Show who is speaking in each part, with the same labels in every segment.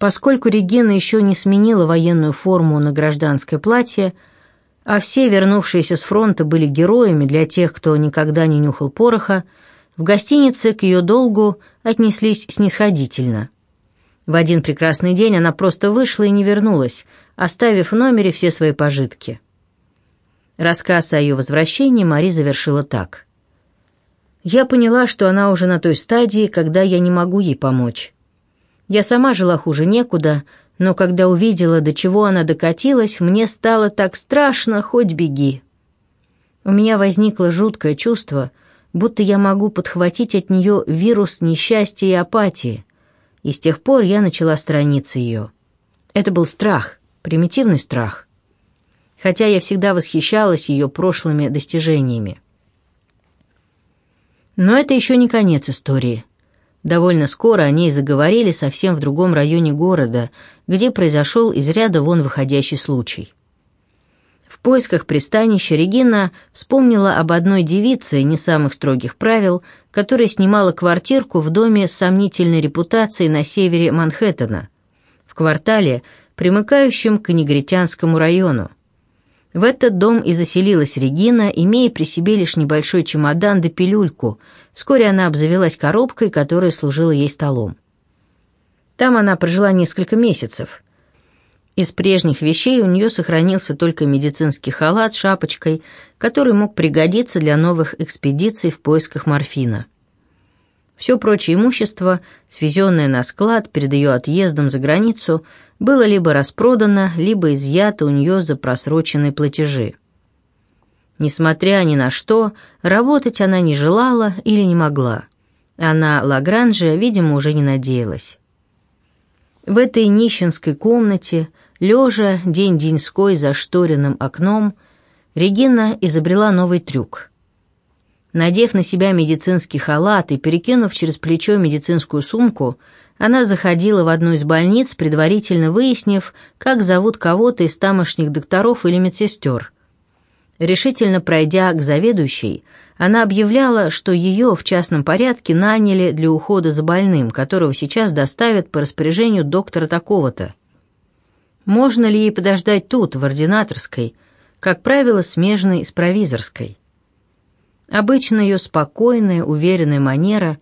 Speaker 1: Поскольку Регина еще не сменила военную форму на гражданское платье, а все вернувшиеся с фронта были героями для тех, кто никогда не нюхал пороха, в гостинице к ее долгу отнеслись снисходительно. В один прекрасный день она просто вышла и не вернулась, оставив в номере все свои пожитки. Рассказ о ее возвращении Мари завершила так. «Я поняла, что она уже на той стадии, когда я не могу ей помочь. Я сама жила хуже некуда, но когда увидела, до чего она докатилась, мне стало так страшно, хоть беги. У меня возникло жуткое чувство, будто я могу подхватить от нее вирус несчастья и апатии, и с тех пор я начала сторониться ее. Это был страх, примитивный страх. Хотя я всегда восхищалась ее прошлыми достижениями. Но это еще не конец истории. Довольно скоро о ней заговорили совсем в другом районе города, где произошел из ряда вон выходящий случай. В поисках пристанища Регина вспомнила об одной девице не самых строгих правил, которая снимала квартирку в доме с сомнительной репутацией на севере Манхэттена, в квартале, примыкающем к негритянскому району. В этот дом и заселилась Регина, имея при себе лишь небольшой чемодан да пилюльку. Вскоре она обзавелась коробкой, которая служила ей столом. Там она прожила несколько месяцев. Из прежних вещей у нее сохранился только медицинский халат с шапочкой, который мог пригодиться для новых экспедиций в поисках морфина. Все прочее имущество, свезенное на склад перед ее отъездом за границу, было либо распродано, либо изъято у нее за просроченные платежи. Несмотря ни на что, работать она не желала или не могла. Она Лагранжа, видимо, уже не надеялась. В этой нищенской комнате, лежа день-деньской за шторенным окном, Регина изобрела новый трюк — Надев на себя медицинский халат и перекинув через плечо медицинскую сумку, она заходила в одну из больниц, предварительно выяснив, как зовут кого-то из тамошних докторов или медсестер. Решительно пройдя к заведующей, она объявляла, что ее в частном порядке наняли для ухода за больным, которого сейчас доставят по распоряжению доктора такого-то. Можно ли ей подождать тут, в ординаторской, как правило, смежной с провизорской? Обычно ее спокойная, уверенная манера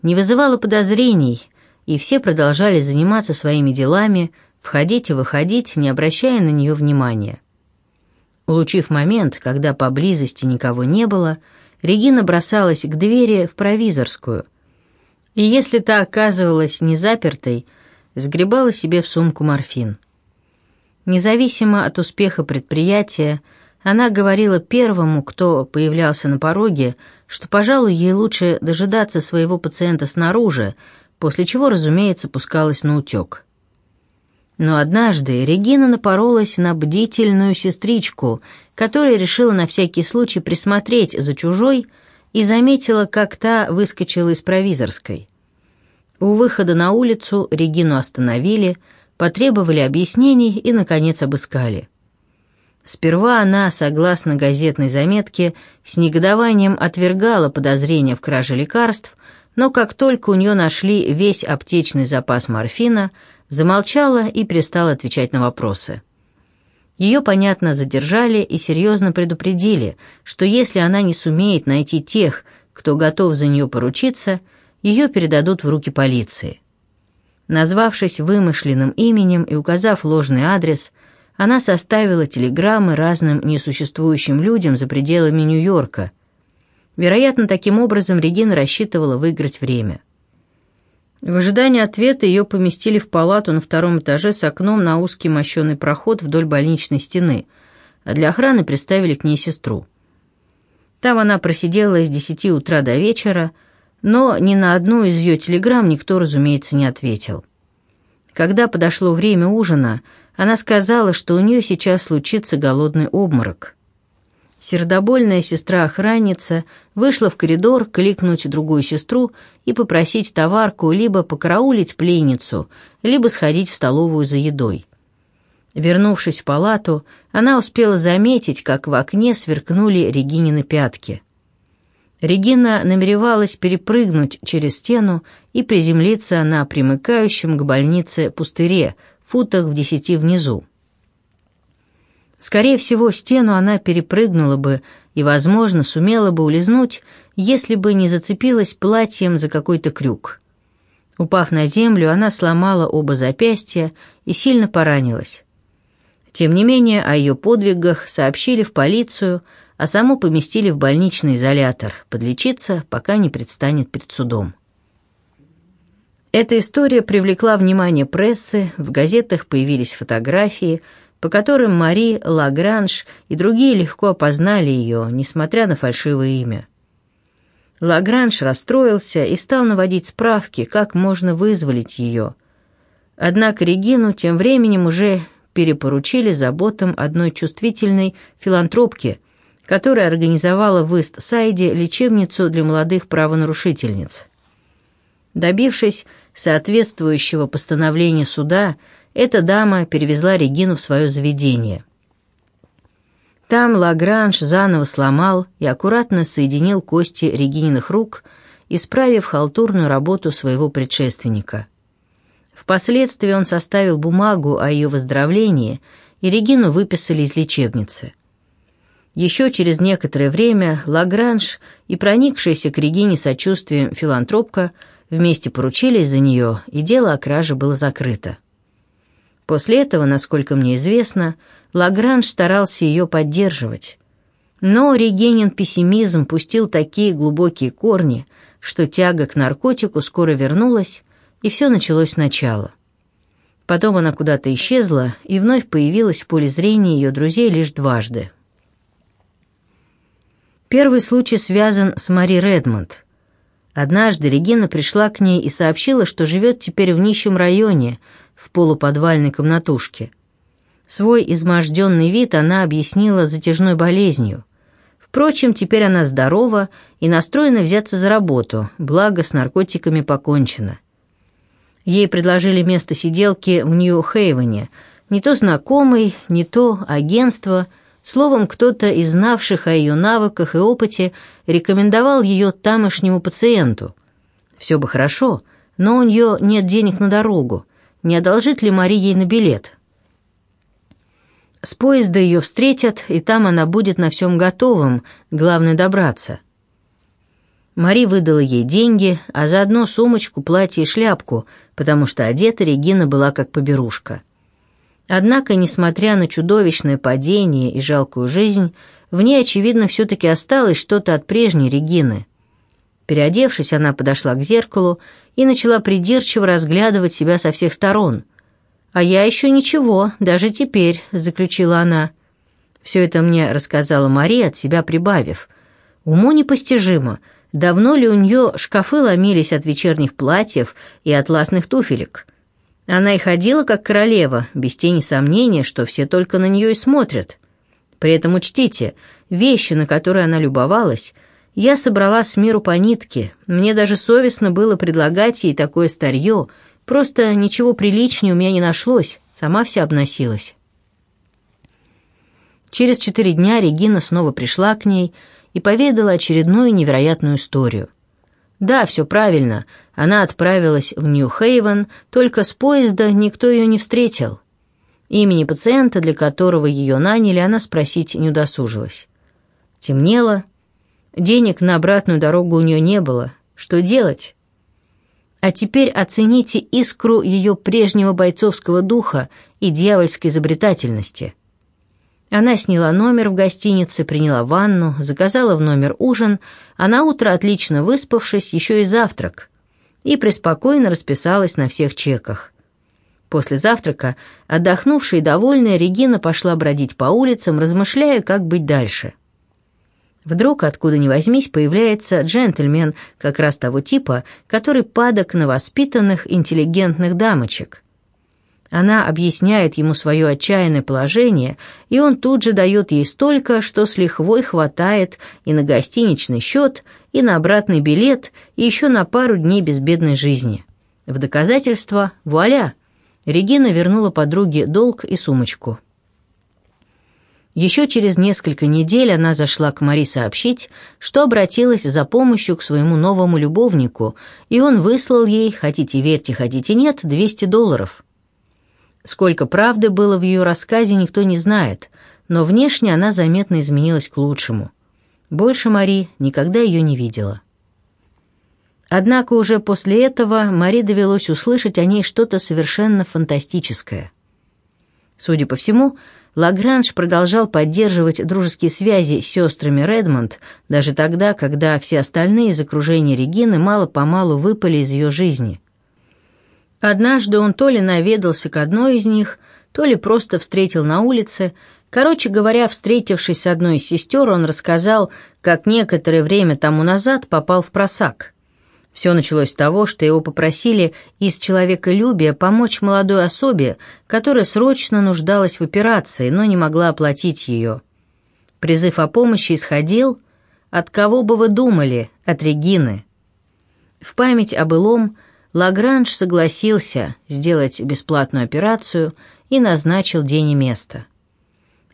Speaker 1: не вызывала подозрений, и все продолжали заниматься своими делами, входить и выходить, не обращая на нее внимания. Улучив момент, когда поблизости никого не было, Регина бросалась к двери в провизорскую, и если та оказывалась не запертой, сгребала себе в сумку морфин. Независимо от успеха предприятия, она говорила первому, кто появлялся на пороге, что, пожалуй, ей лучше дожидаться своего пациента снаружи, после чего, разумеется, пускалась на утек. Но однажды Регина напоролась на бдительную сестричку, которая решила на всякий случай присмотреть за чужой и заметила, как та выскочила из провизорской. У выхода на улицу Регину остановили, потребовали объяснений и, наконец, обыскали. Сперва она, согласно газетной заметке, с негодованием отвергала подозрения в краже лекарств, но как только у нее нашли весь аптечный запас морфина, замолчала и перестала отвечать на вопросы. Ее, понятно, задержали и серьезно предупредили, что если она не сумеет найти тех, кто готов за нее поручиться, ее передадут в руки полиции. Назвавшись вымышленным именем и указав ложный адрес, она составила телеграммы разным несуществующим людям за пределами Нью-Йорка. Вероятно, таким образом Регина рассчитывала выиграть время. В ожидании ответа ее поместили в палату на втором этаже с окном на узкий мощеный проход вдоль больничной стены, а для охраны приставили к ней сестру. Там она просидела с десяти утра до вечера, но ни на одну из ее телеграмм никто, разумеется, не ответил. Когда подошло время ужина, она сказала, что у нее сейчас случится голодный обморок. Сердобольная сестра-охранница вышла в коридор кликнуть другую сестру и попросить товарку либо покараулить пленницу, либо сходить в столовую за едой. Вернувшись в палату, она успела заметить, как в окне сверкнули Регинины пятки. Регина намеревалась перепрыгнуть через стену и приземлиться на примыкающем к больнице пустыре, футах в десяти внизу. Скорее всего, стену она перепрыгнула бы и, возможно, сумела бы улизнуть, если бы не зацепилась платьем за какой-то крюк. Упав на землю, она сломала оба запястья и сильно поранилась. Тем не менее, о ее подвигах сообщили в полицию, а саму поместили в больничный изолятор, подлечиться, пока не предстанет перед судом. Эта история привлекла внимание прессы, в газетах появились фотографии, по которым Мари Лагранж и другие легко опознали ее, несмотря на фальшивое имя. Лагранж расстроился и стал наводить справки, как можно вызволить ее. Однако Регину тем временем уже перепоручили заботам одной чувствительной филантропки, которая организовала в Ист-Сайде лечебницу для молодых правонарушительниц. Добившись соответствующего постановления суда, эта дама перевезла Регину в свое заведение. Там Лагранж заново сломал и аккуратно соединил кости Регининых рук, исправив халтурную работу своего предшественника. Впоследствии он составил бумагу о ее выздоровлении, и Регину выписали из лечебницы. Еще через некоторое время Лагранж и проникшаяся к Регине сочувствием филантропка вместе поручились за нее, и дело о краже было закрыто. После этого, насколько мне известно, Лагранж старался ее поддерживать. Но Регенин пессимизм пустил такие глубокие корни, что тяга к наркотику скоро вернулась, и все началось сначала. Потом она куда-то исчезла и вновь появилась в поле зрения ее друзей лишь дважды. Первый случай связан с Мари Редмонд. Однажды Регина пришла к ней и сообщила, что живет теперь в нищем районе, в полуподвальной комнатушке. Свой изможденный вид она объяснила затяжной болезнью. Впрочем, теперь она здорова и настроена взяться за работу, благо с наркотиками покончено. Ей предложили место сиделки в Нью-Хейвене, не то знакомый, не то агентство, словом, кто-то из знавших о ее навыках и опыте рекомендовал ее тамошнему пациенту. Все бы хорошо, но у нее нет денег на дорогу, не одолжит ли Мари ей на билет. С поезда ее встретят, и там она будет на всем готовом, главное добраться — Мари выдала ей деньги, а заодно сумочку, платье и шляпку, потому что одета Регина была как поберушка. Однако, несмотря на чудовищное падение и жалкую жизнь, в ней, очевидно, все-таки осталось что-то от прежней Регины. Переодевшись, она подошла к зеркалу и начала придирчиво разглядывать себя со всех сторон. «А я еще ничего, даже теперь», — заключила она. Все это мне рассказала Мария, от себя прибавив. «Уму непостижимо, давно ли у нее шкафы ломились от вечерних платьев и атласных туфелек. Она и ходила как королева, без тени сомнения, что все только на нее и смотрят. При этом учтите, вещи, на которые она любовалась, я собрала с миру по нитке. Мне даже совестно было предлагать ей такое старье, просто ничего приличнее у меня не нашлось, сама вся обносилась. Через четыре дня Регина снова пришла к ней — и поведала очередную невероятную историю. Да, все правильно, она отправилась в Нью-Хейвен, только с поезда никто ее не встретил. Имени пациента, для которого ее наняли, она спросить не удосужилась. Темнело, денег на обратную дорогу у нее не было. Что делать? А теперь оцените искру ее прежнего бойцовского духа и дьявольской изобретательности – она сняла номер в гостинице, приняла ванну, заказала в номер ужин, а на утро, отлично выспавшись, еще и завтрак. И преспокойно расписалась на всех чеках. После завтрака, отдохнувшая и довольная, Регина пошла бродить по улицам, размышляя, как быть дальше. Вдруг, откуда ни возьмись, появляется джентльмен как раз того типа, который падок на воспитанных, интеллигентных дамочек. Она объясняет ему свое отчаянное положение, и он тут же дает ей столько, что с лихвой хватает и на гостиничный счет, и на обратный билет, и еще на пару дней безбедной жизни. В доказательство – вуаля! Регина вернула подруге долг и сумочку. Еще через несколько недель она зашла к Мари сообщить, что обратилась за помощью к своему новому любовнику, и он выслал ей, хотите верьте, хотите нет, 200 долларов. Сколько правды было в ее рассказе, никто не знает, но внешне она заметно изменилась к лучшему. Больше Мари никогда ее не видела. Однако уже после этого Мари довелось услышать о ней что-то совершенно фантастическое. Судя по всему, Лагранж продолжал поддерживать дружеские связи с сестрами Редмонд даже тогда, когда все остальные из окружения Регины мало-помалу выпали из ее жизни. Однажды он то ли наведался к одной из них, то ли просто встретил на улице. Короче говоря, встретившись с одной из сестер, он рассказал, как некоторое время тому назад попал в просак. Все началось с того, что его попросили из человеколюбия помочь молодой особе, которая срочно нуждалась в операции, но не могла оплатить ее. Призыв о помощи исходил «От кого бы вы думали? От Регины». В память о былом Лагранж согласился сделать бесплатную операцию и назначил день и место.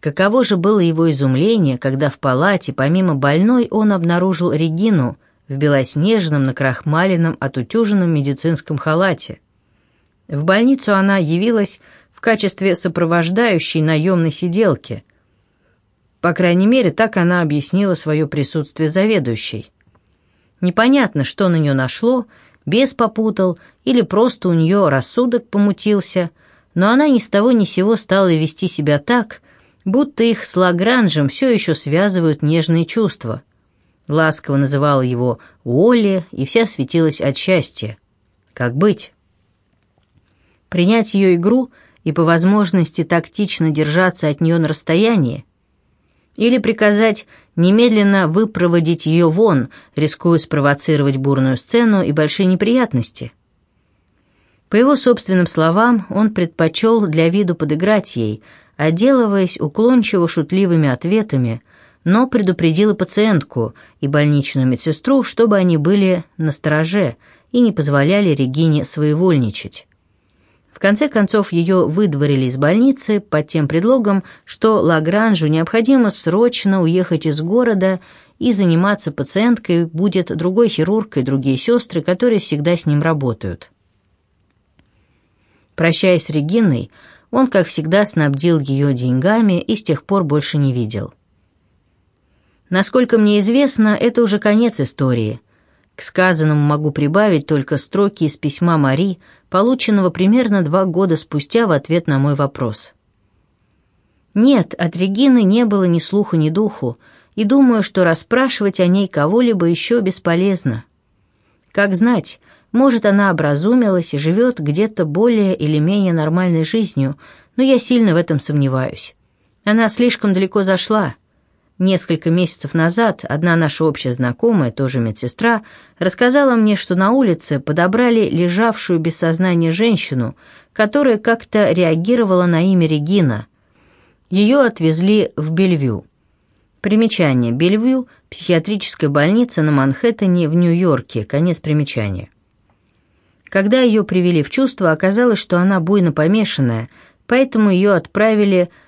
Speaker 1: Каково же было его изумление, когда в палате, помимо больной, он обнаружил Регину – в белоснежном, накрахмаленном, отутюженном медицинском халате. В больницу она явилась в качестве сопровождающей наемной сиделки. По крайней мере, так она объяснила свое присутствие заведующей. Непонятно, что на нее нашло, бес попутал или просто у нее рассудок помутился, но она ни с того ни сего стала вести себя так, будто их с Лагранжем все еще связывают нежные чувства – ласково называла его Уолли и вся светилась от счастья. Как быть? Принять ее игру и по возможности тактично держаться от нее на расстоянии? Или приказать немедленно выпроводить ее вон, рискуя спровоцировать бурную сцену и большие неприятности? По его собственным словам, он предпочел для виду подыграть ей, отделываясь уклончиво шутливыми ответами – но предупредила пациентку и больничную медсестру, чтобы они были на стороже и не позволяли Регине своевольничать. В конце концов, ее выдворили из больницы под тем предлогом, что Лагранжу необходимо срочно уехать из города и заниматься пациенткой будет другой хирург и другие сестры, которые всегда с ним работают. Прощаясь с Региной, он, как всегда, снабдил ее деньгами и с тех пор больше не видел. Насколько мне известно, это уже конец истории. К сказанному могу прибавить только строки из письма Мари, полученного примерно два года спустя в ответ на мой вопрос. Нет, от Регины не было ни слуху, ни духу, и думаю, что расспрашивать о ней кого-либо еще бесполезно. Как знать, может, она образумилась и живет где-то более или менее нормальной жизнью, но я сильно в этом сомневаюсь. Она слишком далеко зашла, Несколько месяцев назад одна наша общая знакомая, тоже медсестра, рассказала мне, что на улице подобрали лежавшую без сознания женщину, которая как-то реагировала на имя Регина. Ее отвезли в Бельвью. Примечание. Бельвью – психиатрическая больница на Манхэттене в Нью-Йорке. Конец примечания. Когда ее привели в чувство, оказалось, что она буйно помешанная, поэтому ее отправили в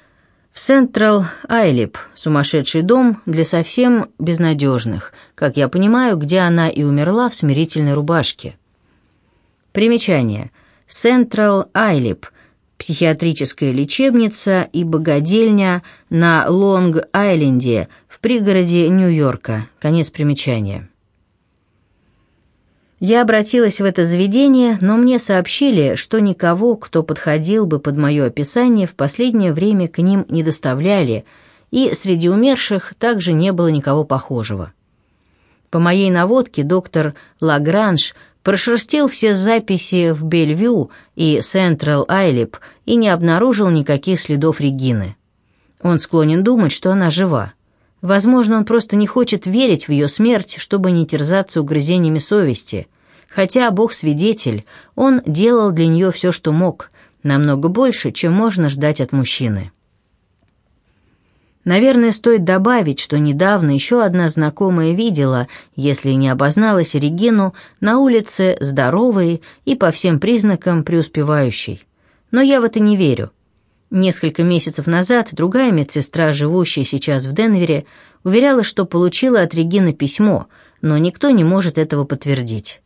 Speaker 1: в Централ Айлип, сумасшедший дом для совсем безнадежных, как я понимаю, где она и умерла в смирительной рубашке. Примечание. Централ Айлип, психиатрическая лечебница и богадельня на Лонг-Айленде в пригороде Нью-Йорка. Конец примечания. Я обратилась в это заведение, но мне сообщили, что никого, кто подходил бы под мое описание, в последнее время к ним не доставляли, и среди умерших также не было никого похожего. По моей наводке доктор Лагранж прошерстил все записи в Бельвю и Централ Айлип и не обнаружил никаких следов Регины. Он склонен думать, что она жива. Возможно, он просто не хочет верить в ее смерть, чтобы не терзаться угрызениями совести. Хотя Бог свидетель, он делал для нее все, что мог, намного больше, чем можно ждать от мужчины. Наверное, стоит добавить, что недавно еще одна знакомая видела, если не обозналась Регину, на улице здоровой и по всем признакам преуспевающей. Но я в это не верю. Несколько месяцев назад другая медсестра, живущая сейчас в Денвере, уверяла, что получила от Регины письмо, но никто не может этого подтвердить.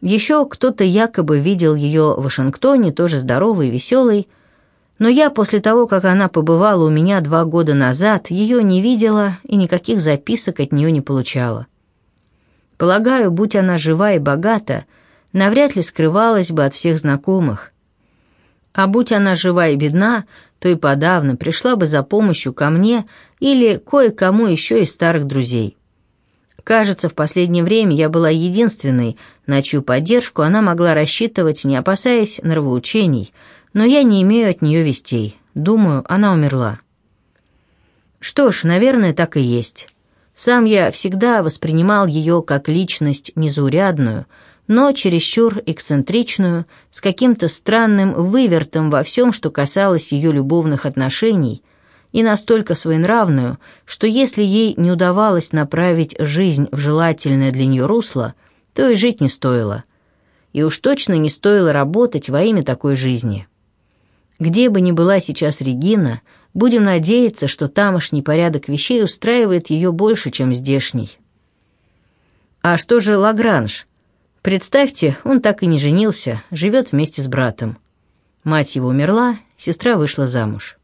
Speaker 1: Еще кто-то якобы видел ее в Вашингтоне, тоже здоровой и веселой, но я после того, как она побывала у меня два года назад, ее не видела и никаких записок от нее не получала. Полагаю, будь она жива и богата, навряд ли скрывалась бы от всех знакомых. А будь она жива и бедна, то и подавно пришла бы за помощью ко мне или кое-кому еще из старых друзей. Кажется, в последнее время я была единственной, на чью поддержку она могла рассчитывать, не опасаясь нравоучений, но я не имею от нее вестей. Думаю, она умерла. Что ж, наверное, так и есть. Сам я всегда воспринимал ее как личность незаурядную, но чересчур эксцентричную, с каким-то странным вывертом во всем, что касалось ее любовных отношений, и настолько своенравную, что если ей не удавалось направить жизнь в желательное для нее русло, то и жить не стоило. И уж точно не стоило работать во имя такой жизни. Где бы ни была сейчас Регина, будем надеяться, что тамошний порядок вещей устраивает ее больше, чем здешний. А что же Лагранж? Представьте, он так и не женился, живет вместе с братом. Мать его умерла, сестра вышла замуж.